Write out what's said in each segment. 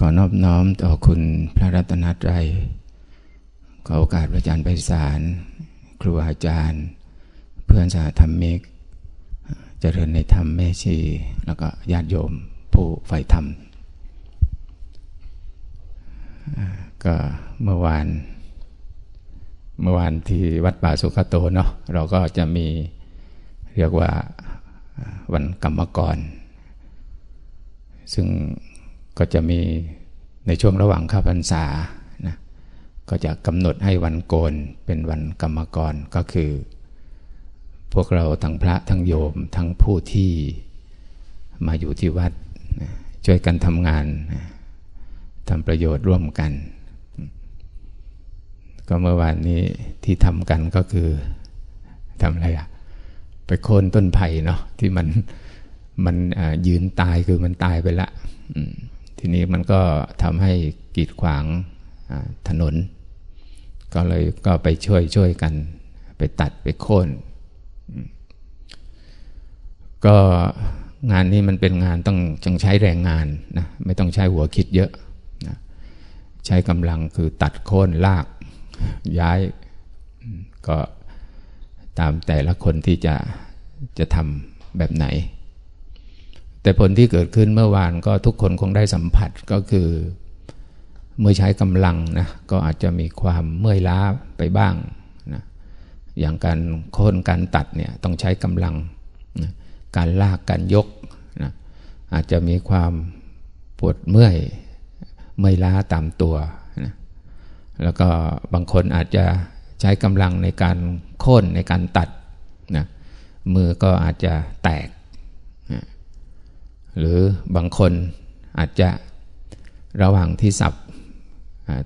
ขอนอบน้อมต่อคุณพระรัตนตรัย ขอโอกาสพระอาจารย์ไพศาลครูอาจารย์ เพื่อนสาธรรมิก เจริญในธรรมแม่ชี แล้วก็ญาติโยมผู้ใฝ่ธรรม ก็เมื่อวาน เมื่อวานที่วัดป่าสุขโตเนาะเราก็จะมีเรียกว่าวันกรรมกร ซึ่ง ก็จะมีในช่วงระหว่างข้าพรรษานะก็จะกำหนดให้วันโกนเป็นวันกรรมกรก็คือ พวกเราทั้งพระทั้งโยมทั้งผู้ที่มาอยู่ที่วัดนะช่วยกันทำงานนะทำประโยชน์ร่วมกัน ก็เมื่อวานนี้ที่ทำกันก็คือทำอะไรอะไปโค่นต้นไผ่เนาะที่มันมันยืนตายคือมันตายไปละ ทีนี้มันก็ทำให้กีดขวางถนน ก็เลยก็ไปช่วยช่วยกัน ไปตัดไปโค่นก็งานนี้มันเป็นงานต้องจงใช้แรงงานนะไม่ต้องใช้หัวคิดเยอะนะใช้กำลังคือตัดโค่นลาก ย้าย ก็ตามแต่ละคนที่จะจะทำแบบไหน แต่ผลที่เกิดขึ้นเมื่อวานก็ทุกคนคงได้สัมผัสก็คือเมื่อใช้กำลังนะก็อาจจะมีความเมื่อยล้าไปบ้างนะอย่างการโค่นการตัดเนี่ยต้องใช้กำลังนะการลากการยกนะอาจจะมีความปวดเมื่อยเมื่อยล้าตามตัวนะแล้วก็บางคนอาจจะใช้กำลังในการโค่นในการตัดนะมือก็อาจจะแตก หรือบางคนอาจจะระหว่างที่สับ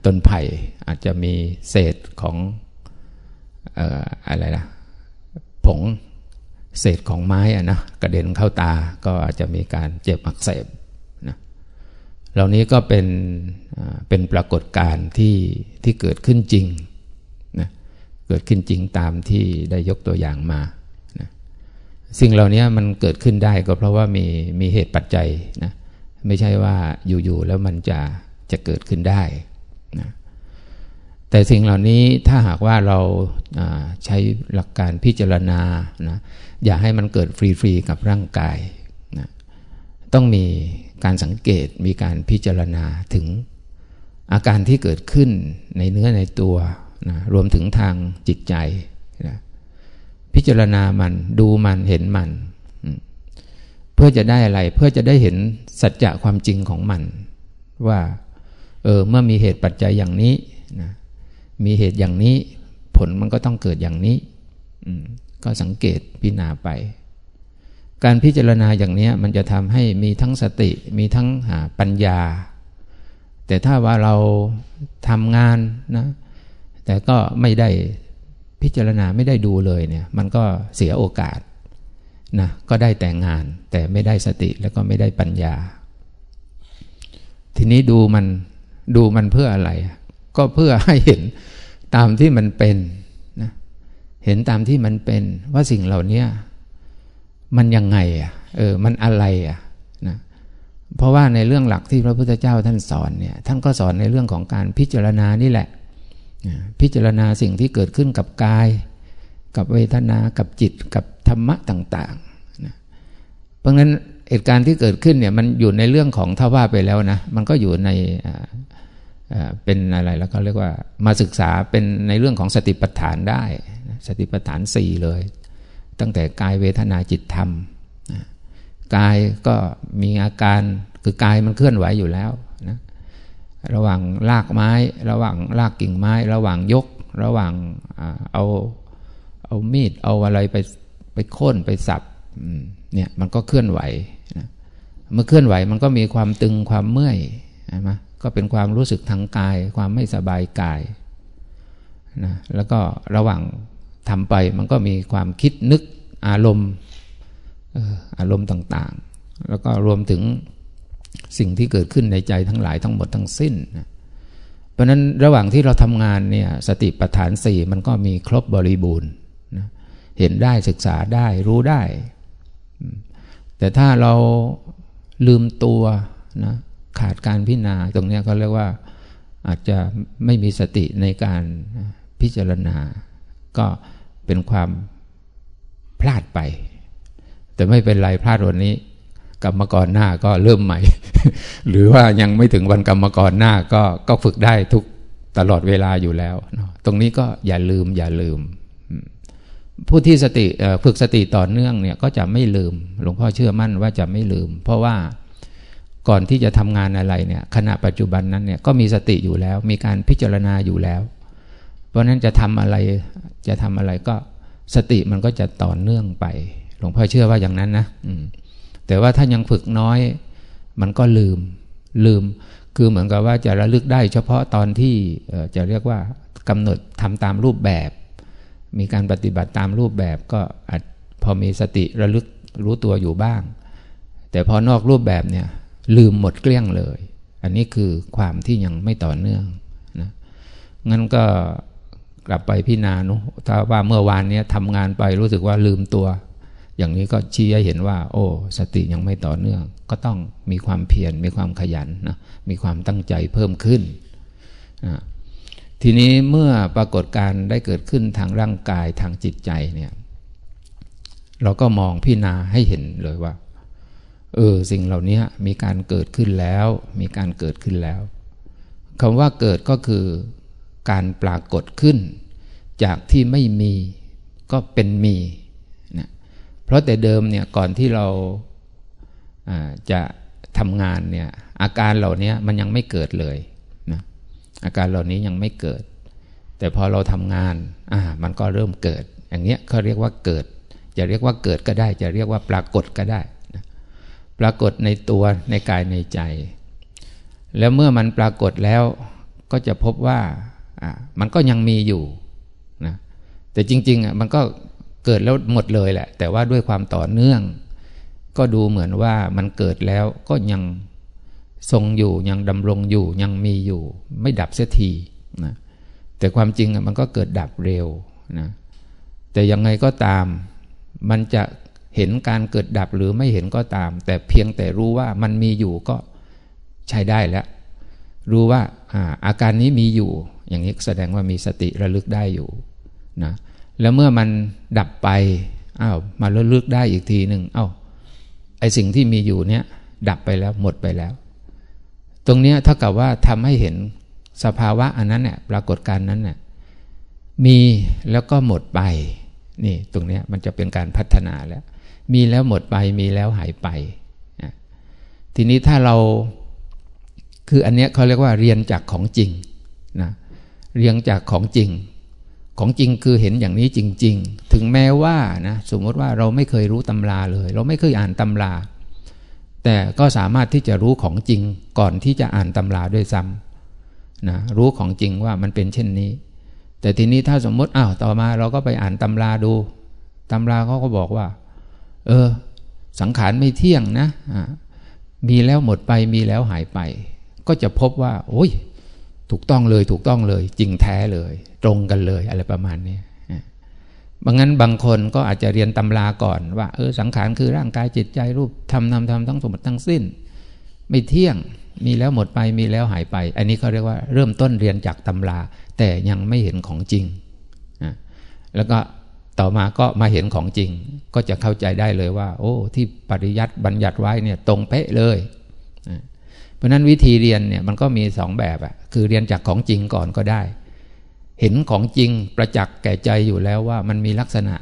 ต้นไผ่อาจจะมีเศษของอะไรนะผงเศษของไม้อะนะกระเด็นเข้าตาก็อาจจะมีการเจ็บอักเสบนะเหล่านี้ก็เป็นเป็นปรากฏการณ์ที่ที่เกิดขึ้นจริงนะเกิดขึ้นจริงตามที่ได้ยกตัวอย่างมา สิ่งเหล่านี้มันเกิดขึ้นได้ก็เพราะว่ามีมีเหตุปัจจัยนะไม่ใช่ว่าอยู่ๆแล้วมันจะจะเกิดขึ้นได้นะแต่สิ่งเหล่านี้ถ้าหากว่าเราใช้หลักการพิจารณานะอย่าให้มันเกิดฟรีๆกับร่างกายนะต้องมีการสังเกตมีการพิจารณาถึงอาการที่เกิดขึ้นในเนื้อในตัวนะรวมถึงทางจิตใจ พิจารณามันดูมันเห็นมัน เพื่อจะได้อะไรเพื่อจะได้เห็นสัจจะความจริงของมัน ว่าเออเมื่อมีเหตุปัจจัยอย่างนี้นะมีเหตุอย่างนี้ ผลมันก็ต้องเกิดอย่างนี้ก็สังเกตพิจารณาไป การพิจารณาอย่างนี้มันจะทำให้มีทั้งสติมีทั้งหาปัญญา แต่ถ้าว่าเราทำงานนะแต่ก็ไม่ได้ พิจารณาไม่ได้ดูเลยเนี่ย มันก็เสียโอกาสนะก็ได้แต่งานแต่ไม่ได้สติแล้วก็ไม่ได้ปัญญา ทีนี้ดูมันดูมันเพื่ออะไร ก็เพื่อให้เห็นตามที่มันเป็นนะเห็นตามที่มันเป็นว่าสิ่งเหล่านี้มันยังไงอะเออมันอะไรอะนะเพราะว่าในเรื่องหลักที่พระพุทธเจ้าท่านสอนเนี่ยท่านก็สอนในเรื่องของการพิจารณานี่แหละ พิจารณาสิ่งที่เกิดขึ้นกับกาย กับเวทนากับจิตกับธรรมะต่างๆนะเพราะงั้นเหตุการณ์ที่เกิดขึ้นเนี่ยมันอยู่ในเรื่องของท่าว่าไปแล้วนะมันก็อยู่ในเป็นอะไรแล้วก็เรียกว่ามาศึกษาเป็นในเรื่องของสติปัฏฐานได้ สติปัฏฐานสี่เลย ตั้งแต่กายเวทนาจิตธรรมกายก็มีอาการคือกายมันเคลื่อนไหวอยู่แล้วนะ ระหว่างลากไม้ ระหว่างลากกิ่งไม้ ระหว่างยก ระหว่างเอาเอามีดเอาอะไรไปไปโค่นไปสับเนี่ยมันก็เคลื่อนไหวนะเมื่อเคลื่อนไหวมันก็มีความตึงความเมื่อยใช่ไหมก็เป็นความรู้สึกทางกาย ความไม่สบายกายนะแล้วก็ระหว่างทำไปมันก็มีความคิดนึกอารมณ์อารมณ์ต่างๆ แล้วก็รวมถึง สิ่งที่เกิดขึ้นในใจทั้งหลายทั้งหมดทั้งสิ้นนะเพราะนั้นระหว่างที่เราทำงานเนี่ยสติปัฏฐานสี่มันก็มีครบบริบูรณ์นะเห็นได้ศึกษาได้รู้ได้ แต่ถ้าเราลืมตัวนะขาดการพิจารณาตรงนี้เขาเรียกว่าอาจจะไม่มีสติในการพิจารณา ก็เป็นความพลาดไป แต่ไม่เป็นไรพลาดวันนี้ กรรมกรหน้าก็เริ่มใหม่ หรือว่ายังไม่ถึงวันกรรมกรหน้าก็ก็ฝึกได้ทุกตลอดเวลาอยู่แล้ว ตรงนี้ก็อย่าลืมอย่าลืม ผู้ที่สติฝึกสติต่อเนื่องเนี่ยก็จะไม่ลืม หลวงพ่อเชื่อมั่นว่าจะไม่ลืม เพราะว่าก่อนที่จะทำงานอะไรเนี่ยขณะปัจจุบันนั้นเนี่ยก็มีสติอยู่แล้ว มีการพิจารณาอยู่แล้ว เพราะนั้นจะทำอะไรจะทำอะไรก็สติมันก็จะต่อเนื่องไป หลวงพ่อเชื่อว่าอย่างนั้นนะ แต่ว่าถ้ายังฝึกน้อย มันก็ลืม ลืม คือเหมือนกับว่าจะระลึกได้เฉพาะตอนที่จะเรียกว่ากำหนดทำตามรูปแบบ มีการปฏิบัติตามรูปแบบก็อาจพอมีสติระลึกรู้ตัวอยู่บ้าง แต่พอนอกรูปแบบเนี่ยลืมหมดเกลี้ยงเลย อันนี้คือความที่ยังไม่ต่อเนื่องนะงั้นก็กลับไปพิจารณานุถ้าว่าเมื่อวานนี้ทำงานไปรู้สึกว่าลืมตัว อย่างนี้ก็ชี้ให้เห็นว่า โอ้ สติยังไม่ต่อเนื่อง ก็ต้องมีความเพียรมีความขยันนะมีความตั้งใจเพิ่มขึ้นนะทีนี้เมื่อปรากฏการได้เกิดขึ้นทางร่างกายทางจิตใจเนี่ยเราก็มองพิจารณาให้เห็นเลยว่าเออสิ่งเหล่านี้มีการเกิดขึ้นแล้ว มีการเกิดขึ้นแล้วคำว่าเกิดก็คือการปรากฏขึ้น จากที่ไม่มีก็เป็นมี เพราะแต่เดิมเนี่ยก่อนที่เราจะทำงานเนี่ยอาการเหล่านี้มันยังไม่เกิดเลยนะอาการเหล่านี้ยังไม่เกิด แต่พอเราทำงานอ่ามันก็เริ่มเกิด อย่างเนี้ยเขาเรียกว่าเกิด จะเรียกว่าเกิดก็ได้ จะเรียกว่าปรากฏก็ได้ปรากฏในตัวในกายในใจ แล้วเมื่อมันปรากฏแล้วก็จะพบว่ามันก็ยังมีอยู่นะแต่จริงๆอะมันก็ เกิดแล้วหมดเลยแหละ แต่ว่าด้วยความต่อเนื่อง ก็ดูเหมือนว่ามันเกิดแล้วก็ยังทรงอยู่ยังดำรงอยู่ยังมีอยู่ ไม่ดับเสียทีนะแต่ความจริงมันก็เกิดดับเร็วนะแต่ยังไงก็ตามมันจะเห็นการเกิดดับหรือไม่เห็นก็ตาม แต่เพียงแต่รู้ว่ามันมีอยู่ก็ใช้ได้แล้ว รู้ว่าอาอาการนี้มีอยู่ อย่างนี้แสดงว่ามีสติระลึกได้อยู่นะ แล้วเมื่อมันดับไปอ้าวมาระลึกได้อีกทีหนึ่งเอา้าไอสิ่งที่มีอยู่เนี้ยดับไปแล้วหมดไปแล้ว ตรงเนี้ยเท่ากับว่าทำให้เห็นสภาวะอันนั้นเนี่ยปรากฏการนั้นเนี่ยมีแล้วก็หมดไปนี่ตรงเนี้ยมันจะเป็นการพัฒนาแล้ว มีแล้วหมดไปมีแล้วหายไป ทีนี้ถ้าเราคืออันเนี้ยเขาเรียกว่าเรียนจากของจริงนะเรียนจากของจริง ของจริงคือเห็นอย่างนี้จริง ๆ ถึงแม้ว่านะสมมติว่าเราไม่เคยรู้ตำราเลย เราไม่เคยอ่านตำรา แต่ก็สามารถที่จะรู้ของจริงก่อนที่จะอ่านตำราด้วยซ้ำนะรู้ของจริงว่ามันเป็นเช่นนี้ แต่ทีนี้ถ้าสมมติอ้าวต่อมาเราก็ไปอ่านตำราดูตำราเขาก็บอกว่า เออ สังขารไม่เที่ยงนะมีแล้วหมดไปมีแล้วหายไป ก็จะพบว่า โอ้ย ถูกต้องเลยถูกต้องเลย จริงแท้เลย ตรงกันเลยอะไรประมาณนี้บางงั้นบางคนก็อาจจะเรียนตำราก่อนว่าเออสังขารคือร่างกายจิตใจรูปทำนำทำทั้งสมบัติทั้งสิ้น ไม่เที่ยงมีแล้วหมดไปมีแล้วหายไป อันนี้เขาเรียกว่าเริ่มต้นเรียนจากตำรา แต่ยังไม่เห็นของจริง แล้วก็ต่อมาก็มาเห็นของจริง ก็จะเข้าใจได้เลยว่า โอ้ ที่ปริยัติบัญญัติไว้เนี่ยตรงเป๊ะเลย เพราะนั้นวิธีเรียนเนี่ยมันก็มีสองแบบอะคือเรียนจากของจริงก่อนก็ได้ เห็นของจริงประจักษ์แก่ใจอยู่แล้วว่ามันมีลักษณะ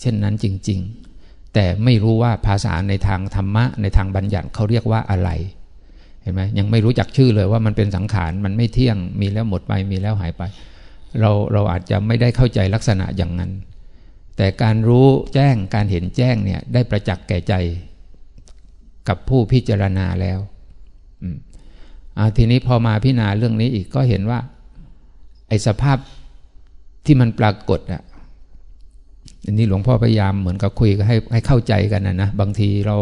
เช่นนั้นจริง ๆ แต่ไม่รู้ว่าภาษาในทางธรรมะ ในทางบัญญัติเขาเรียกว่าอะไร เห็นไหมยังไม่รู้จักชื่อเลยว่ามันเป็นสังขารมันไม่เที่ยง มีแล้วหมดไปมีแล้วหายไป เราเราอาจจะไม่ได้เข้าใจลักษณะอย่างนั้น แต่การรู้แจ้งการเห็นแจ้งเนี่ยได้ประจักษ์แก่ใจ กับผู้พิจารณาแล้วทีนี้พอมาพิจารณาเรื่องนี้อีกก็เห็นว่า ไอสภาพที่มันปรากฏอะอันนี้หลวงพ่อพยายามเหมือนกับคุยให้ให้เข้าใจกันนะนะบางทีเรา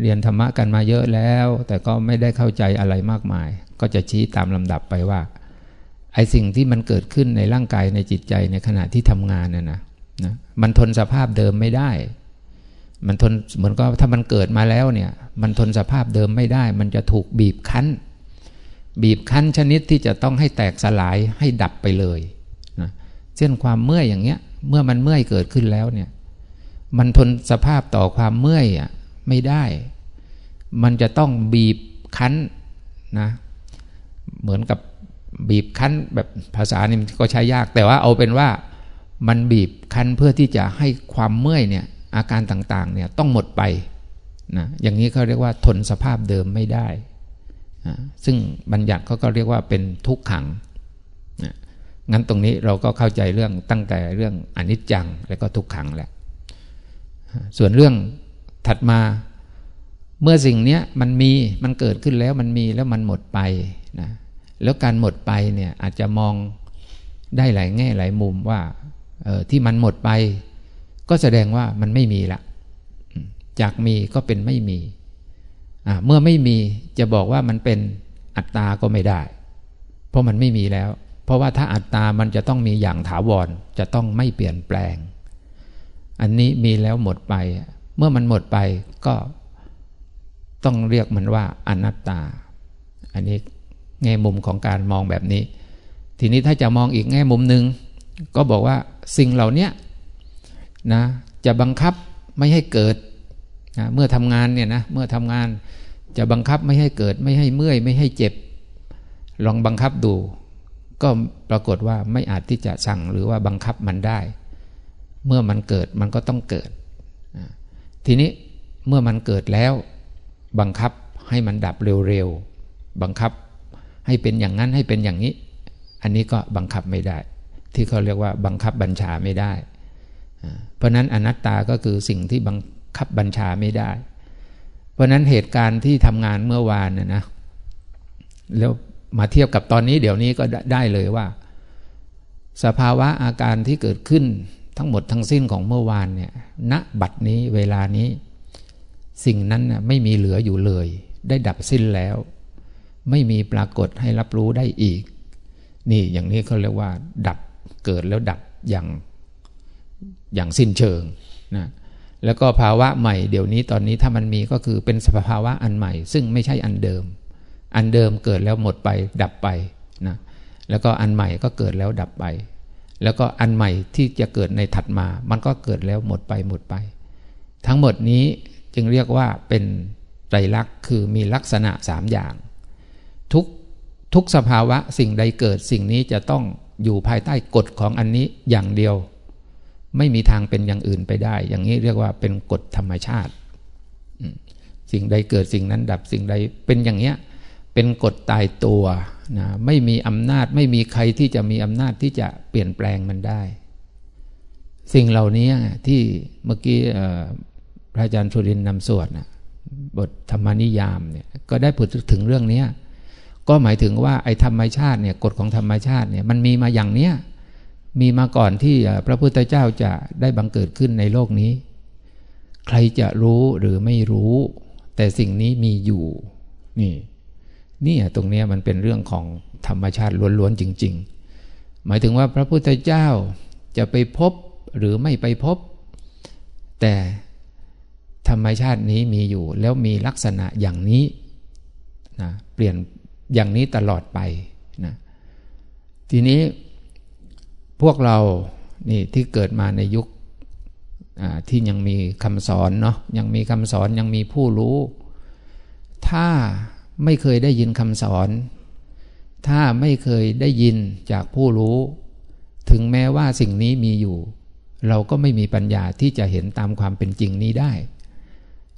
เรียนธรรมะกันมาเยอะแล้ว แต่ก็ไม่ได้เข้าใจอะไรมากมาย ก็จะชี้ตามลำดับไปว่า ไอสิ่งที่มันเกิดขึ้นในร่างกายในจิตใจในขณะที่ทำงานน่ะนะนะมันทนสภาพเดิมไม่ได้ มันทนเหมือนก็ถ้ามันเกิดมาแล้วเนี่ย มันทนสภาพเดิมไม่ได้ มันจะถูกบีบคั้น บีบคั้นชนิดที่จะต้องให้แตกสลายให้ดับไปเลยนะเช่นความเมื่อยอย่างเงี้ย เมื่อมันเมื่อยเกิดขึ้นแล้วเนี่ย มันทนสภาพต่อความเมื่อยอะไม่ได้ มันจะต้องบีบคั้นนะ เหมือนกับบีบคั้นแบบภาษานี่ก็ใช้ยาก แต่ว่าเอาเป็นว่ามันบีบคั้นเพื่อที่จะให้ความเมื่อยเนี่ยอาการต่างๆเนี่ยต้องหมดไปนะอย่างนี้เขาเรียกว่าทนสภาพเดิมไม่ได้ ซึ่งบัญญัติเขาก็เรียกว่าเป็นทุกขังงั้นตรงนี้เราก็เข้าใจเรื่องตั้งแต่เรื่องอนิจจังและก็ทุกขังแหละส่วนเรื่องถัดมาเมื่อสิ่งนี้มันมีมันเกิดขึ้นแล้วมันมีแล้วมันหมดไปนะแล้วการหมดไปเนี่ยอาจจะมองได้หลายแง่หลายมุมว่าที่มันหมดไป ก็แสดงว่ามันไม่มีละจากมีก็เป็นไม่มี เมื่อไม่มีจะบอกว่ามันเป็นอัตตาก็ไม่ได้ เพราะมันไม่มีแล้ว เพราะว่าถ้าอัตตามันจะต้องมีอย่างถาวรจะต้องไม่เปลี่ยนแปลง อันนี้มีแล้วหมดไป เมื่อมันหมดไปก็ต้องเรียกมันว่าอนัตตา อันนี้แง่มุมของการมองแบบนี้ ทีนี้ถ้าจะมองอีกแง่มุมหนึ่งก็บอกว่าสิ่งเหล่านี้นะจะบังคับไม่ให้เกิด นะเมื่อทำงานเนี่ยนะเมื่อทำงานจะบังคับไม่ให้เกิดไม่ให้เมื่อยไม่ให้เจ็บ ลองบังคับดู ก็ปรากฏว่าไม่อาจที่จะสั่งหรือว่าบังคับมันได้ เมื่อมันเกิดมันก็ต้องเกิด ทีนี้เมื่อมันเกิดแล้ว บังคับให้มันดับเร็วๆบังคับให้เป็นอย่างนั้นให้เป็นอย่างนี้ อันนี้ก็บังคับไม่ได้ ที่เขาเรียกว่าบังคับบัญชาไม่ได้ เพราะนั้นอนัตตาก็คือสิ่งที่บัง คับบัญชาไม่ได้ เพราะนั้นเหตุการณ์ที่ทำงานเมื่อวานน่ยนะแล้วมาเทียบกับตอนนี้เดี๋ยวนี้ก็ได้เลยว่า สภาวะอาการที่เกิดขึ้นทั้งหมดทั้งสิ้นของเมื่อวานเนี่ยณบัดนี้เวลานี้ สิ่งนั้นน่ไม่มีเหลืออยู่เลย ได้ดับสิ้นแล้ว ไม่มีปรากฏให้รับรู้ได้อีก นี่อย่างนี้เขาเรียกว่า ดับเกิดแล้วดับอย่างอย่างสิ้นเชิงนะ แล้วก็ภาวะใหม่เดี๋ยวนี้ตอนนี้ถ้ามันมีก็คือเป็นสภาวะอันใหม่ ซึ่งไม่ใช่อันเดิม อันเดิมเกิดแล้วหมดไปดับไปนะแล้วก็อันใหม่ก็เกิดแล้วดับไป แล้วก็อันใหม่ที่จะเกิดในถัดมา มันก็เกิดแล้วหมดไปหมดไป ทั้งหมดนี้จึงเรียกว่าเป็นไตรลักษณ์คือมีลักษณะสามอย่าง ทุกทุกสภาวะสิ่งใดเกิดสิ่งนี้จะต้องอยู่ภายใต้กฎของอันนี้อย่างเดียว ไม่มีทางเป็นอย่างอื่นไปได้ อย่างนี้เรียกว่าเป็นกฎธรรมชาติสิ่งใดเกิดสิ่งนั้นดับสิ่งใดเป็นอย่างเนี้ยเป็นกฎตายตัวนะไม่มีอำนาจไม่มีใครที่จะมีอำนาจที่จะเปลี่ยนแปลงมันได้ สิ่งเหล่านี้ที่เมื่อกี้พระอาจารย์ชุรินนำสวดนะบทธรรมนิยามเนี่ยก็ได้พูดถึงเรื่องนี้ก็หมายถึงว่าไอ้ธรรมชาติเนี่ยกฎของธรรมชาติเนี่ยมันมีมาอย่างเนี้ย มีมาก่อนที่พระพุทธเจ้าจะได้บังเกิดขึ้นในโลกนี้ ใครจะรู้หรือไม่รู้ แต่สิ่งนี้มีอยู่ นี่นี่ตรงนี้มันเป็นเรื่องของธรรมชาติล้วนๆจริง ๆ หมายถึงว่าพระพุทธเจ้าจะไปพบหรือไม่ไปพบ แต่ธรรมชาตินี้มีอยู่ แล้วมีลักษณะอย่างนี้นะเปลี่ยนอย่างนี้ตลอดไปนะทีนี้ พวกเรานี่ที่เกิดมาในยุคที่ยังมีคำสอนเนาะยังมีคำสอนยังมีผู้รู้ ถ้าไม่เคยได้ยินคำสอน ถ้าไม่เคยได้ยินจากผู้รู้ ถึงแม้ว่าสิ่งนี้มีอยู่ เราก็ไม่มีปัญญาที่จะเห็นตามความเป็นจริงนี้ได้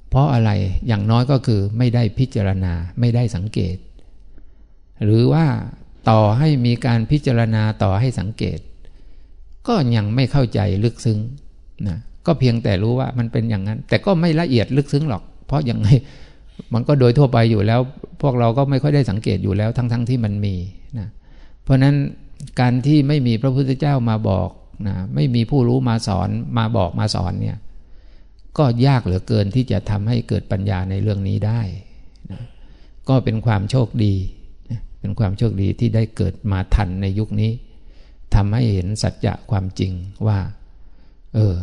เพราะอะไรอย่างน้อยก็คือไม่ได้พิจารณาไม่ได้สังเกต หรือว่าต่อให้มีการพิจารณาต่อให้สังเกต ก็ยังไม่เข้าใจลึกซึ้งนะก็เพียงแต่รู้ว่ามันเป็นอย่างนั้น แต่ก็ไม่ละเอียดลึกซึ้งหรอก เพราะยังไงมันก็โดยทั่วไปอยู่แล้ว พวกเราก็ไม่ค่อยได้สังเกตอยู่แล้วทั้งๆทที่มันมีนะเพราะนั้นการที่ไม่มีพระพุทธเจ้ามาบอกนะไม่มีผู้รู้มาสอนมาบอกมาสอนเนี่ยก็ยากเหลือเกินที่จะทำให้เกิดปัญญาในเรื่องนี้ได้นะก็เป็นความโชคดีนะเป็นความโชคดีที่ได้เกิดมาทันในยุคนี้ ทำให้เห็นสัจจะความจริงว่า เออ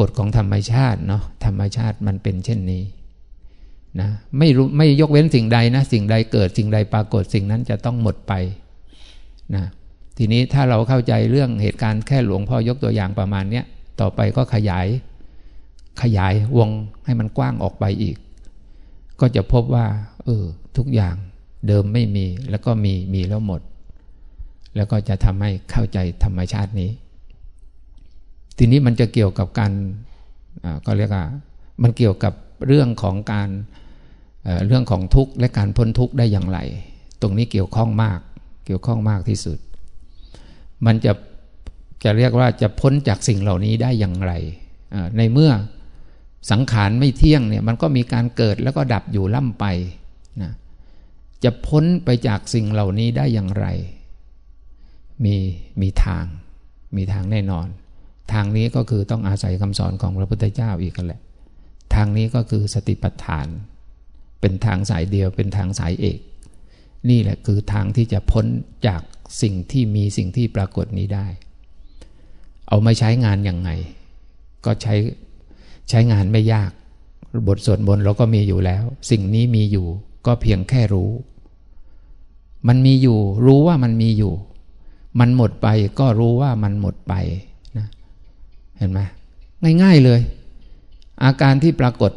กฎของธรรมชาติเนาะธรรมชาติมันเป็นเช่นนี้นะไม่รู้ไม่ยกเว้นสิ่งใดนะ สิ่งใดเกิดสิ่งใดปรากฏสิ่งนั้นจะต้องหมดไปนะทีนี้ถ้าเราเข้าใจเรื่องเหตุการณ์แค่หลวงพ่อยกตัวอย่างประมาณเนี้ยต่อไปก็ขยาย ขยายวงให้มันกว้างออกไปอีก ก็จะพบว่า เออ ทุกอย่างเดิมไม่มีแล้วก็มีมีแล้วหมด แล้วก็จะทำให้เข้าใจธรรมชาตินี้ ทีนี้มันจะเกี่ยวกับการก็เรียกว่ามันเกี่ยวกับเรื่องของการเรื่องของทุกข์และการพ้นทุกข์ได้อย่างไร ตรงนี้เกี่ยวข้องมาก เกี่ยวข้องมากที่สุด มันจะจะเรียกว่าจะพ้นจากสิ่งเหล่านี้ได้อย่างไร ในเมื่อสังขารไม่เที่ยงเนี่ยมันก็มีการเกิดแล้วก็ดับอยู่ล่ำไปนะจะพ้นไปจากสิ่งเหล่านี้ได้อย่างไร มีมีทาง มีทางแน่นอน ทางนี้ก็คือต้องอาศัยคำสอนของพระพุทธเจ้าอีกกันแหละ ทางนี้ก็คือสติปัฏฐาน เป็นทางสายเดียวเป็นทางสายเอก นี่แหละคือทางที่จะพ้นจากสิ่งที่มีสิ่งที่ปรากฏนี้ได้ เอามาใช้งานอย่างไง ก็ใช้ใช้งานไม่ยาก บทสวดมนต์เราก็มีอยู่แล้ว สิ่งนี้มีอยู่ก็เพียงแค่รู้ มันมีอยู่รู้ว่ามันมีอยู่ มันหมดไปก็รู้ว่ามันหมดไปนะเห็นไหมง่ายๆเลย อาการที่ปรากฏ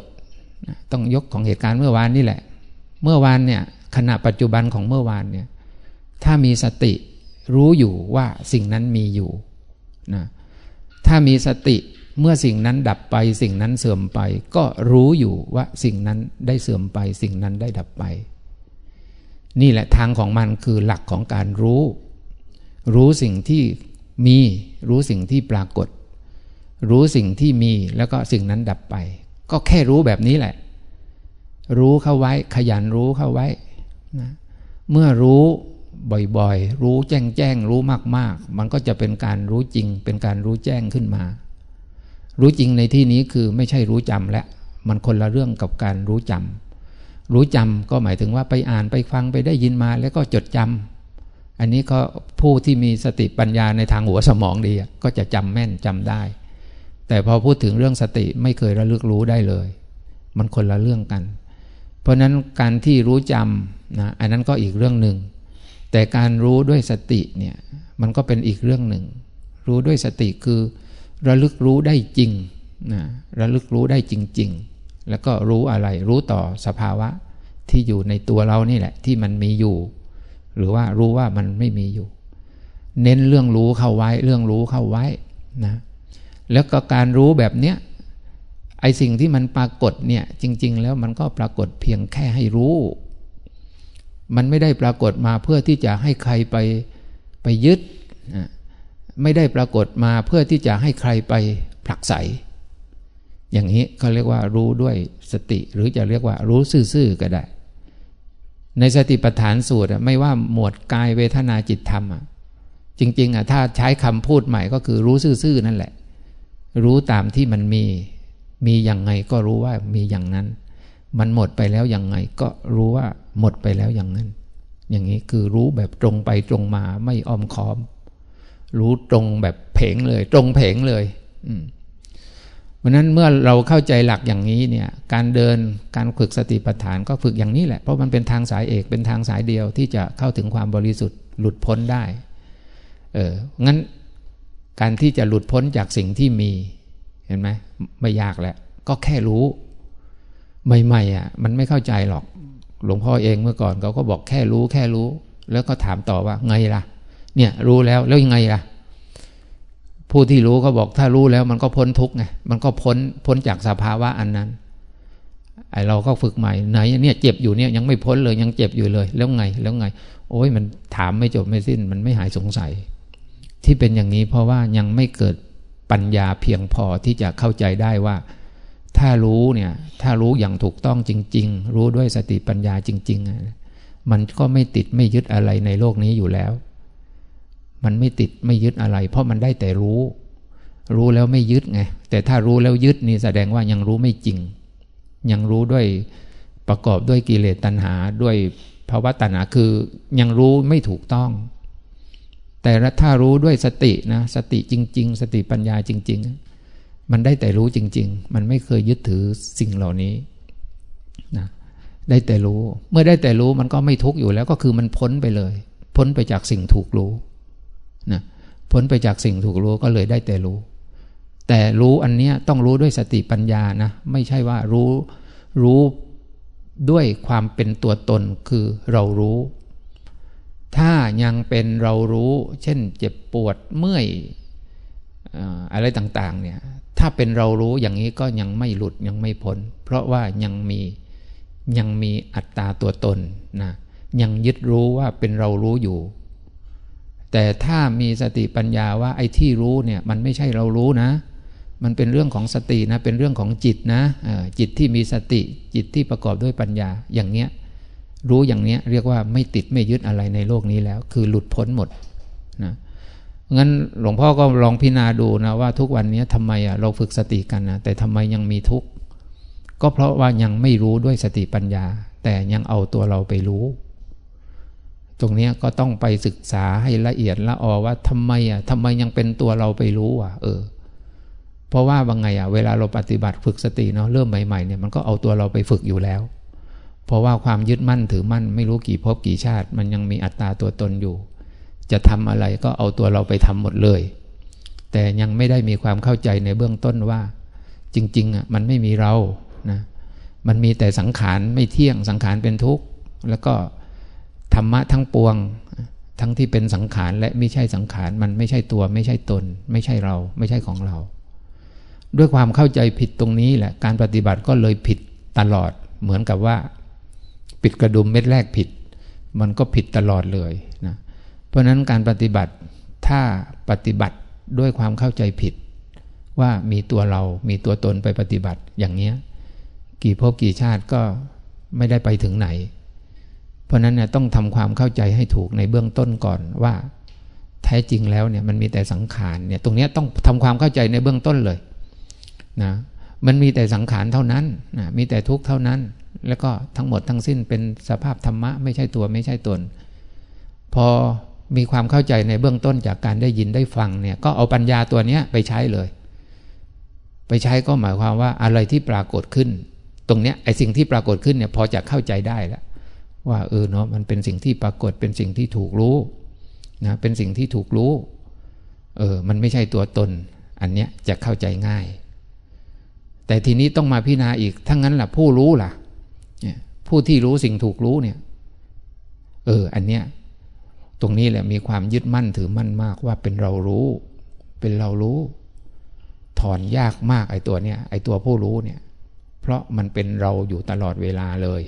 ต้องยกของเหตุการณ์เมื่อวานนี่แหละ เมื่อวานเนี่ยขณะปัจจุบันของเมื่อวานเนี่ยถ้ามีสติรู้อยู่ว่าสิ่งนั้นมีอยู่นะถ้ามีสติเมื่อสิ่งนั้นดับไป สิ่งนั้นเสื่อมไป ก็รู้อยู่ว่าสิ่งนั้นได้เสื่อมไป สิ่งนั้นได้ดับไป นี่แหละทางของมันคือหลักของการรู้ รู้สิ่งที่มี รู้สิ่งที่ปรากฏ รู้สิ่งที่มีแล้วก็สิ่งนั้นดับไป ก็แค่รู้แบบนี้แหละ รู้เข้าไว้ ขยันรู้เข้าไว้นะเมื่อรู้บ่อยๆ รู้แจ้งแจ้งรู้มากๆ มันก็จะเป็นการรู้จริง เป็นการรู้แจ้งขึ้นมา รู้จริงในที่นี้คือไม่ใช่รู้จำและ มันคนละเรื่องกับการรู้จำรู้จำก็หมายถึงว่าไปอ่านไปฟังไปได้ยินมาแล้วก็จดจำ อันนี้ก็ผู้ที่มีสติปัญญาในทางหัวสมองดีก็จะจำแม่นจำได้ แต่พอพูดถึงเรื่องสติไม่เคยระลึกรู้ได้เลย มันคนละเรื่องกัน เพราะนั้นการที่รู้จำนะอันนั้นก็อีกเรื่องหนึ่ง แต่การรู้ด้วยสติเนี่ยมันก็เป็นอีกเรื่องหนึ่ง รู้ด้วยสติคือระลึกรู้ได้จริงนะระลึกรู้ได้จริง ๆ แล้วก็รู้อะไรรู้ต่อสภาวะที่อยู่ในตัวเรานี่แหละที่มันมีอยู่ หรือว่ารู้ว่ามันไม่มีอยู่ เน้นเรื่องรู้เข้าไว้ เรื่องรู้เข้าไว้นะแล้วก็การรู้แบบเนี้ยไอสิ่งที่มันปรากฏเนี่ยจริง ๆ แล้วมันก็ปรากฏเพียงแค่ให้รู้ มันไม่ได้ปรากฏมาเพื่อที่จะให้ใครไปไปยึดนะไม่ได้ปรากฏมาเพื่อที่จะให้ใครไปผลักไสอย่างนี้เขาเรียกว่ารู้ด้วยสติ หรือจะเรียกว่ารู้ซื่อๆก็ได้ ในสติปัฏฐานสูตรไม่ว่าหมวดกายเวทนาจิตธรรมอะจริง ๆอะถ้าใช้คำพูดใหม่ก็คือรู้ซื่อๆนั่นแหละ รู้ตามที่มันมี มีอย่างไงก็รู้ว่ามีอย่างนั้น มันหมดไปแล้วอย่างไง ก็รู้ว่าหมดไปแล้วอย่างนั้น อย่างนี้คือรู้แบบตรงไปตรงมาไม่อ้อมค้อม รู้ตรงแบบเผงเลย ตรงเผงเลย เพราะนั้นเมื่อเราเข้าใจหลักอย่างนี้เนี่ยการเดินการฝึกสติปัฏฐานก็ฝึกอย่างนี้แหละ เพราะมันเป็นทางสายเอกเป็นทางสายเดียวที่จะเข้าถึงความบริสุทธิ์หลุดพ้นได้เอองั้นการที่จะหลุดพ้นจากสิ่งที่มีเห็นไหมไม่ยากแหละ ก็แค่รู้ ใหม่ๆอะมันไม่เข้าใจหรอก หลวงพ่อเองเมื่อก่อนเขาก็บอกแค่รู้แค่รู้ แล้วก็ถามต่อว่าไงล่ะ เนี่ยรู้แล้วแล้วยังไงล่ะ ผู้ที่รู้ก็บอกถ้ารู้แล้วมันก็พ้นทุกไงมันก็พ้นพ้นจากสภาวะอันนั้น ไอเราก็ฝึกใหม่ไหนเนี่ยเจ็บอยู่เนี่ยยังไม่พ้นเลยยังเจ็บอยู่เลย แล้วไงแล้วไง โอ้ยมันถามไม่จบไม่สิ้น มันไม่หายสงสัย ที่เป็นอย่างนี้เพราะว่ายังไม่เกิดปัญญาเพียงพอที่จะเข้าใจได้ว่า ถ้ารู้เนี่ยถ้ารู้อย่างถูกต้องจริง ๆ รู้ด้วยสติปัญญาจริง ๆ มันก็ไม่ติดไม่ยึดอะไรในโลกนี้อยู่แล้ว มันไม่ติดไม่ยึดอะไร เพราะมันได้แต่รู้ รู้แล้วไม่ยึดไง แต่ถ้ารู้แล้วยึดนี่แสดงว่ายังรู้ไม่จริง ยังรู้ด้วยประกอบด้วยกิเลสตัณหาด้วยภาวะตัณหาคือยังรู้ไม่ถูกต้อง แต่ถ้ารู้ด้วยสตินะสติจริง ๆ สติปัญญาจริง ๆ มันได้แต่รู้จริง ๆ มันไม่เคยยึดถือสิ่งเหล่านี้นะได้แต่รู้ เมื่อได้แต่รู้มันก็ไม่ทุกข์อยู่แล้วก็คือมันพ้นไปเลย พ้นไปจากสิ่งถูกรู้ นะพ้นไปจากสิ่งถูกรู้ก็เลยได้แต่รู้ แต่รู้อันเนี้ยต้องรู้ด้วยสติปัญญานะไม่ใช่ว่ารู้รู้ด้วยความเป็นตัวตนคือเรารู้ ถ้ายังเป็นเรารู้ เช่นเจ็บปวดเมื่อยอะไรต่างๆเนี่ยถ้าเป็นเรารู้อย่างนี้ก็ยังไม่หลุดยังไม่พ้น เพราะว่ายังมียังมีอัตตาตัวตนนะยังยึดรู้ว่าเป็นเรารู้อยู่ แต่ถ้ามีสติปัญญาว่าไอ้ที่รู้เนี่ยมันไม่ใช่เรารู้นะ มันเป็นเรื่องของสตินะ เป็นเรื่องของจิตนะจิตที่มีสติจิตที่ประกอบด้วยปัญญาอย่างเนี้ยรู้อย่างเนี้ยเรียกว่าไม่ติดไม่ยึดอะไรในโลกนี้แล้ว คือหลุดพ้นหมดนะงั้นหลวงพ่อก็ลองพิจารณาดูนะว่าทุกวันนี้ทำไมอะเราฝึกสติกันนะแต่ทำไมยังมีทุกข์ก็เพราะว่ายังไม่รู้ด้วยสติปัญญา แต่ยังเอาตัวเราไปรู้ ตรงนี้ก็ต้องไปศึกษาให้ละเอียดละออว่าทำไมอะทำไมยังเป็นตัวเราไปรู้อะ เออ เพราะว่าบางไงอะเวลาเราปฏิบัติฝึกสติเนาะเริ่มใหม่ๆเนี่ยมันก็เอาตัวเราไปฝึกอยู่แล้ว เพราะว่าความยึดมั่นถือมั่น ไม่รู้กี่ภพกี่ชาติ มันยังมีอัตตาตัวตนอยู่ จะทำอะไรก็เอาตัวเราไปทำหมดเลย แต่ยังไม่ได้มีความเข้าใจในเบื้องต้นว่า จริงๆอะมันไม่มีเรานะมันมีแต่สังขารไม่เที่ยงสังขารเป็นทุกข์แล้วก็ ธรรมะทั้งปวง ทั้งที่เป็นสังขารและไม่ใช่สังขารมันไม่ใช่ตัว ไม่ใช่ตน ไม่ใช่เรา ไม่ใช่ของเรา ด้วยความเข้าใจผิดตรงนี้แหละการปฏิบัติก็เลยผิดตลอด เหมือนกับว่า ปิดกระดุมเม็ดแรกผิด มันก็ผิดตลอดเลยนะเพราะนั้นการปฏิบัติถ้าปฏิบัติด้วยความเข้าใจผิด ว่ามีตัวเรา มีตัวตนไปปฏิบัติอย่างเนี้ย กี่ภพกี่ชาติก็ไม่ได้ไปถึงไหน เพราะนั้นเนี่ยต้องทำความเข้าใจให้ถูกในเบื้องต้นก่อนว่า แท้จริงแล้วเนี่ยมันมีแต่สังขารเนี่ยตรงนี้ต้องทำความเข้าใจในเบื้องต้นเลยนะมันมีแต่สังขารเท่านั้นนะมีแต่ทุกข์เท่านั้น แล้วก็ทั้งหมดทั้งสิ้นเป็นสภาพธรรมะไม่ใช่ตัวไม่ใช่ตน พอมีความเข้าใจในเบื้องต้นจากการได้ยินได้ฟังเนี่ยก็เอาปัญญาตัวนี้ไปใช้เลย ไปใช้ก็หมายความว่าอะไรที่ปรากฏขึ้น ตรงเนี้ยไอ้สิ่งที่ปรากฏขึ้นเนี่ยพอจะเข้าใจได้แล้ว ว่าเออเนาะมันเป็นสิ่งที่ปรากฏเป็นสิ่งที่ถูกรู้นะเป็นสิ่งที่ถูกรู้เออมันไม่ใช่ตัวตน อันเนี้ยจะเข้าใจง่าย แต่ทีนี้ต้องมาพิจารณาอีกทั้งนั้นล่ะผู้รู้ล่ะเนี่ยผู้ที่รู้สิ่งถูกรู้เนี่ยเอออันเนี้ยตรงนี้แหละมีความยึดมั่นถือมั่นมากว่าเป็นเรารู้ เป็นเรารู้ ถอนยากมากไอ้ตัวเนี้ยไอ้ตัวผู้รู้เนี่ย เพราะมันเป็นเราอยู่ตลอดเวลาเลย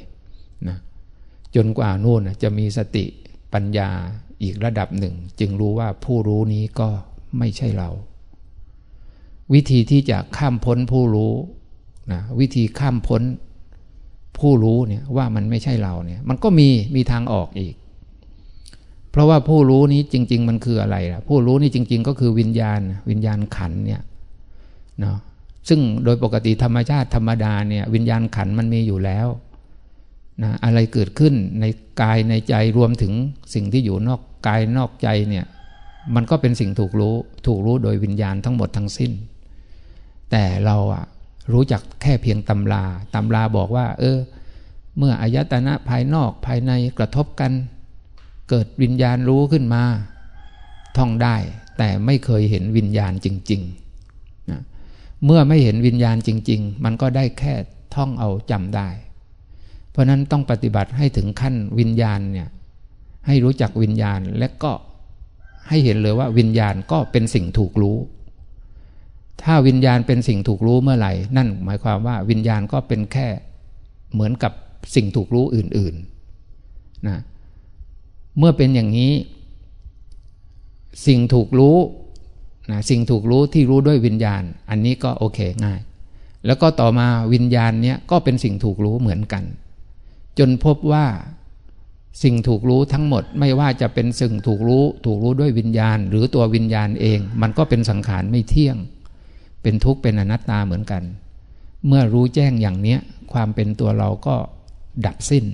จนกว่านู่นจะมีสติปัญญาอีกระดับหนึ่ง จึงรู้ว่าผู้รู้นี้ก็ไม่ใช่เรา วิธีที่จะข้ามพ้นผู้รู้นะวิธีข้ามพ้นผู้รู้เนี่ยว่ามันไม่ใช่เราเนี่ย มันก็มีมีทางออกอีก เพราะว่าผู้รู้นี้จริง ๆ มันคืออะไรล่ะ ผู้รู้นี่จริง ๆ ก็คือวิญญาณ วิญญาณขันเนี่ยเนาะซึ่งโดยปกติธรรมชาติธรรมดาเนี่ย วิญญาณขันมันมีอยู่แล้ว นะอะไรเกิดขึ้นในกายในใจรวมถึงสิ่งที่อยู่นอกกายนอกใจเนี่ยมันก็เป็นสิ่งถูกรู้ถูกรู้โดยวิญญาณทั้งหมดทั้งสิ้น แต่เราอะรู้จักแค่เพียงตำราตำราบอกว่า เออ เมื่ออายตนะภายนอกภายในกระทบกัน เกิดวิญญาณรู้ขึ้นมา ท่องได้ แต่ไม่เคยเห็นวิญญาณจริงๆเมื่อไม่เห็นวิญญาณจริง ๆ มันก็ได้แค่ท่องเอาจำได้ เพราะนั้นต้องปฏิบัติให้ถึงขั้นวิญญาณเนี่ยให้รู้จักวิญญาณและก็ให้เห็นเลยว่าวิญญาณก็เป็นสิ่งถูกรู้ ถ้าวิญญาณเป็นสิ่งถูกรู้เมื่อไหร่ นั่นหมายความว่าวิญญาณก็เป็นแค่เหมือนกับสิ่งถูกรู้อื่นๆนะเมื่อเป็นอย่างนี้ สิ่งถูกรู้นะสิ่งถูกรู้ที่รู้ด้วยวิญญาณ อันนี้ก็โอเคง่าย แล้วก็ต่อมาวิญญาณเนี้ยก็เป็นสิ่งถูกรู้เหมือนกัน จนพบว่าสิ่งถูกรู้ทั้งหมดไม่ว่าจะเป็นสิ่งถูกรู้ถูกรู้ด้วยวิญญาณ หรือตัววิญญาณเอง มันก็เป็นสังขารไม่เที่ยง เป็นทุกข์เป็นอนัตตาเหมือนกัน เมื่อรู้แจ้งอย่างเนี้ยความเป็นตัวเราก็ดับสิ้น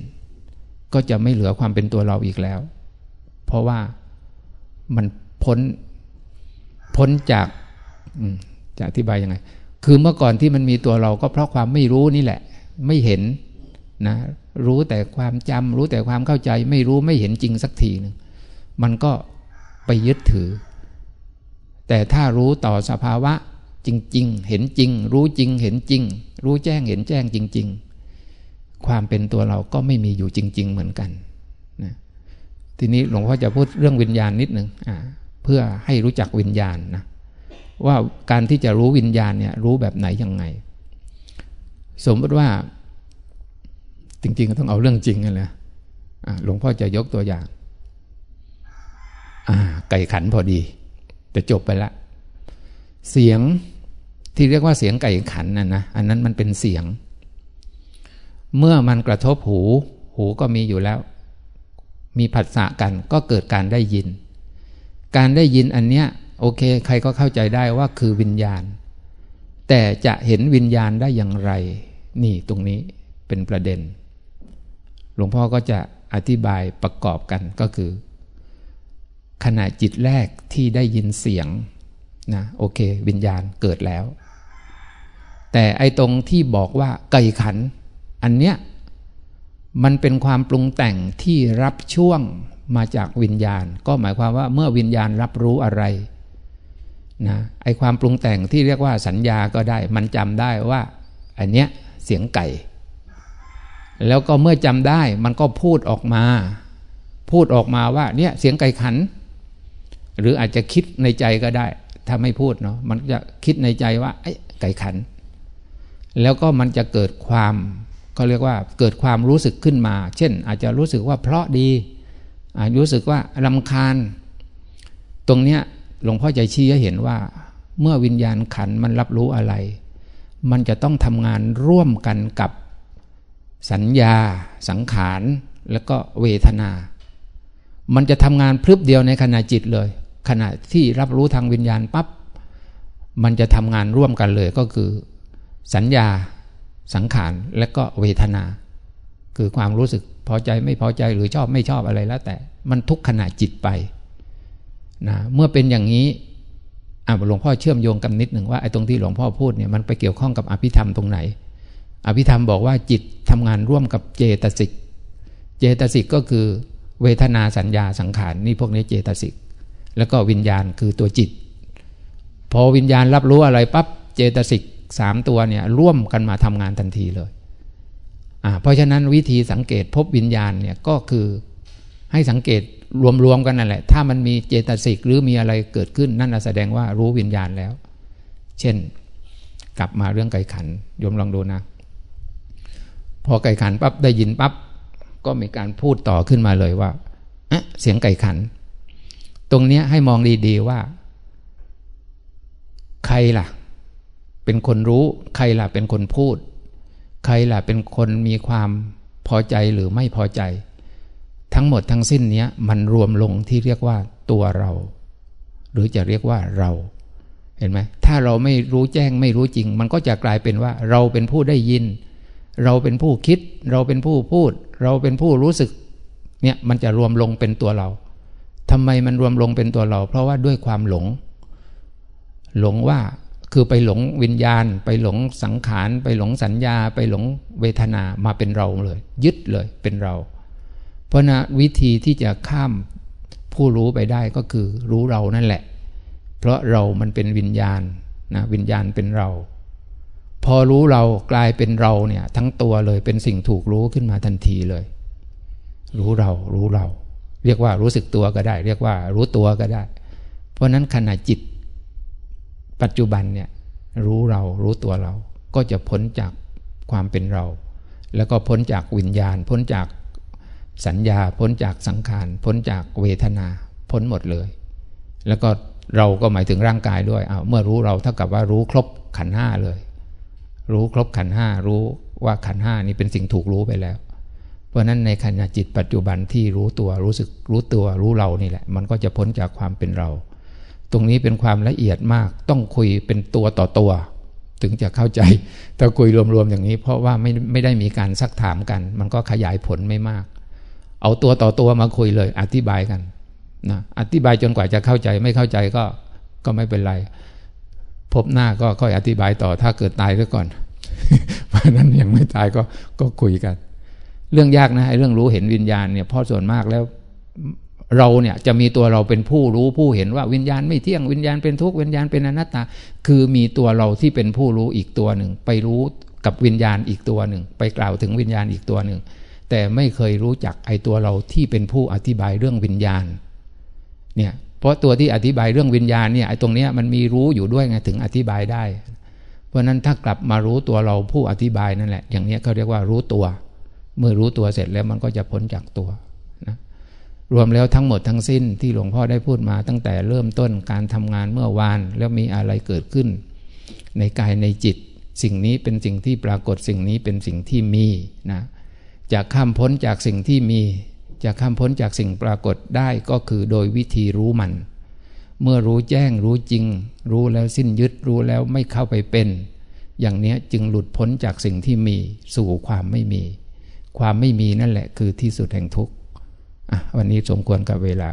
ก็จะไม่เหลือความเป็นตัวเราอีกแล้ว เพราะว่ามันพ้นพ้นจากจะอธิบายยังไง คือเมื่อก่อนที่มันมีตัวเราก็เพราะความไม่รู้นี่แหละ ไม่เห็นนะ รู้แต่ความจำรู้แต่ความเข้าใจ ไม่รู้ไม่เห็นจริงสักทีหนึ่งมันก็ไปยึดถือ แต่ถ้ารู้ต่อสภาวะจริง ๆ เห็นจริง รู้จริงเห็นจริง รู้แจ้งเห็นแจ้งจริง ๆ ความเป็นตัวเราก็ไม่มีอยู่จริง ๆ เหมือนกันนะทีนี้หลวงพ่อจะพูดเรื่องวิญญาณนิดหนึ่งเพื่อให้รู้จักวิญญาณนะว่าการที่จะรู้วิญญาณเนี่ยรู้แบบไหนยังไง สมมติว่า จริง ๆ ก็ต้องเอาเรื่องจริงกันเลยหลวงพ่อจะยกตัวอย่างไก่ขันพอดี จะจบไปละ เสียงที่เรียกว่าเสียงไก่ขันน่ะนะอันนั้นมันเป็นเสียง เมื่อมันกระทบหู หูก็มีอยู่แล้ว มีผัสสะกันก็เกิดการได้ยิน การได้ยินอันเนี้ยโอเค ใครก็เข้าใจได้ว่าคือวิญญาณ แต่จะเห็นวิญญาณได้อย่างไร นี่ตรงนี้เป็นประเด็น หลวงพ่อก็จะอธิบายประกอบกันก็คือ ขณะจิตแรกที่ได้ยินเสียงนะโอเค วิญญาณเกิดแล้ว แต่ไอตรงที่บอกว่าไก่ขัน อันเนี้ยมันเป็นความปรุงแต่งที่รับช่วงมาจากวิญญาณ ก็หมายความว่าเมื่อวิญญาณรับรู้อะไรนะไอความปรุงแต่งที่เรียกว่าสัญญาก็ได้ มันจำได้ว่าอันเนี้ยเสียงไก่ แล้วก็เมื่อจำได้มันก็พูดออกมา พูดออกมาว่าเนี่ยเสียงไก่ขัน หรืออาจจะคิดในใจก็ได้ ถ้าไม่พูดเนาะมันจะคิดในใจว่าไอ้ไก่ขัน แล้วก็มันจะเกิดความก็เรียกว่าเกิดความรู้สึกขึ้นมา เช่น อาจจะรู้สึกว่าเพราะดีอาจรู้สึกว่าลำคาญ ตรงเนี้ยหลวงพ่อใจชี้ให้เห็นว่า เมื่อวิญญาณขันมันรับรู้อะไร มันจะต้องทำงานร่วมกันกับ สัญญา สังขารแล้วก็เวทนา มันจะทำงานพรึบเดียวในขณะจิตเลย ขณะที่รับรู้ทางวิญญาณปับ๊บมันจะทำงานร่วมกันเลยก็คือ สัญญา สังขารและก็เวทนา คือความรู้สึกพอใจไม่พอใจหรือชอบไม่ชอบอะไรแล้วแต่ มันทุกขณะจิตไปนะเมื่อเป็นอย่างนี้หลวงพ่อเชื่อมโยงกันนิดหนึ่งว่าไอ้ตรงที่หลวงพ่อพูดเนี่ยมันไปเกี่ยวข้องกับอภิธรรมตรงไหน อภิธรรมบอกว่าจิตทำงานร่วมกับเจตสิก เจตสิกก็คือเวทนาสัญญาสังขารนี่พวกนี้เจตสิก แล้วก็วิญญาณคือตัวจิต พอวิญญาณรับรู้อะไรปับ๊บเจตสิกสามตัวเนี่ยร่วมกันมาทำงานทันทีเลยเพราะฉะนั้นวิธีสังเกตพบวิญญาณเนี่ยก็คือให้สังเกตรวมๆกันนั่นแหละ ถ้ามันมีเจตสิกหรือมีอะไรเกิดขึ้นนั่นแสดงว่ารู้วิญญาณแล้ว เช่น กลับมาเรื่องไก่ขันยมลองดูนะ พอไก่ขันปั๊บได้ยินปั๊บก็มีการพูดต่อขึ้นมาเลยว่าเเสียงไก่ขัน ตรงนี้ให้มองดีๆว่า ใครล่ะ เป็นคนรู้ ใครล่ะเป็นคนพูด ใครล่ะเป็นคนมีความพอใจหรือไม่พอใจ ทั้งหมดทั้งสิ้นเนี้ยมันรวมลงที่เรียกว่าตัวเรา หรือจะเรียกว่าเรา เห็นไหมถ้าเราไม่รู้แจ้งไม่รู้จริง มันก็จะกลายเป็นว่า เราเป็นผู้ได้ยิน เราเป็นผู้คิด เราเป็นผู้พูด เราเป็นผู้รู้สึกเนี่ยมันจะรวมลงเป็นตัวเราทำไมมันรวมลงเป็นตัวเรา เพราะว่าด้วยความหลง หลงว่าคือไปหลงวิญญาณ ไปหลงสังขาร ไปหลงสัญญา ไปหลงเวทนามาเป็นเราเลย ยึดเลยเป็นเรา เพราะนะวิธีที่จะข้ามผู้รู้ไปได้ก็คือรู้เรานั่นแหละ เพราะเรามันเป็นวิญญาณนะวิญญาณเป็นเรา พอรู้เรากลายเป็นเราเนี่ย ทั้งตัวเลยเป็นสิ่งถูกรู้ขึ้นมาทันทีเลย รู้เรารู้เรา เรียกว่ารู้สึกตัวก็ได้ เรียกว่ารู้ตัวก็ได้ เพราะนั้นขณะจิต ปัจจุบันเนี่ย รู้เรารู้ตัวเรา ก็จะพ้นจากความเป็นเรา แล้วก็พ้นจากวิญญาณ พ้นจากสัญญา พ้นจากสังขาร พ้นจากเวทนา พ้นหมดเลย แล้วก็เราก็หมายถึงร่างกายด้วยเอาเมื่อรู้เราเท่ากับว่ารู้ครบขันห้าเลย รู้ครบขันห้ารู้ว่าขันห้านี้เป็นสิ่งถูกรู้ไปแล้ว เพราะนั้นในขณะจิตปัจจุบันที่รู้ตัวรู้สึกรู้ตัวรู้เรานี่แหละ มันก็จะพ้นจากความเป็นเรา ตรงนี้เป็นความละเอียดมากต้องคุยเป็นตัวต่อตัว ถึงจะเข้าใจถ้าคุยรวมๆอย่างนี้ เพราะว่าไม่ไม่ได้มีการซักถามกัน มันก็ขยายผลไม่มาก เอาตัวต่อตัวมาคุยเลย อธิบายกันนะอธิบายจนกว่าจะเข้าใจไม่เข้าใจก็ก็ไม่เป็นไร พบหน้าก็ค่อยอธิบายต่อถ้าเกิดตายซะก่อน เพราะนั้นยังไม่ตายก็ก็คุยกัน เรื่องยากนะไอ้เรื่องรู้เห็นวิญญาณเนี่ยพ่อส่วนมากแล้วเราเนี่ยจะมีตัวเราเป็นผู้รู้ผู้เห็นว่าวิญญาณไม่เที่ยงวิญญาณเป็นทุกข์วิญญาณเป็นอนัตตา คือมีตัวเราที่เป็นผู้รู้อีกตัวหนึ่ง ไปรู้กับวิญญาณอีกตัวหนึ่ง ไปกล่าวถึงวิญญาณอีกตัวหนึ่ง แต่ไม่เคยรู้จักไอ้ตัวเราที่เป็นผู้อธิบายเรื่องวิญญาณเนี่ย ราะตัวที่อธิบายเรื่องวิญญาณเนี่ยไอ้ตรงเนี้ยมันมีรู้อยู่ด้วยไงถึงอธิบายได้ เพราะนั้นถ้ากลับมารู้ตัวเราผู้อธิบายนั่นแหละ อย่างนี้เขาเรียกว่ารู้ตัว เมื่อรู้ตัวเสร็จแล้วมันก็จะพ้นจากตัวนะรวมแล้วทั้งหมดทั้งสิ้นที่หลวงพ่อได้พูดมาตั้งแต่เริ่มต้นการทำงานเมื่อวานแล้วมีอะไรเกิดขึ้น ในกายในจิต สิ่งนี้เป็นสิ่งที่ปรากฏสิ่งนี้เป็นสิ่งที่มีนะจะข้ามพ้นจากสิ่งที่มี จะข้ามพ้นจากสิ่งปรากฏได้ก็คือโดยวิธีรู้มัน เมื่อรู้แจ้งรู้จริง รู้แล้วสิ้นยึดรู้แล้วไม่เข้าไปเป็น อย่างนี้จึงหลุดพ้นจากสิ่งที่มีสู่ความไม่มี ความไม่มีนั่นแหละคือที่สุดแห่งทุกข์วันนี้สมควรกับเวลา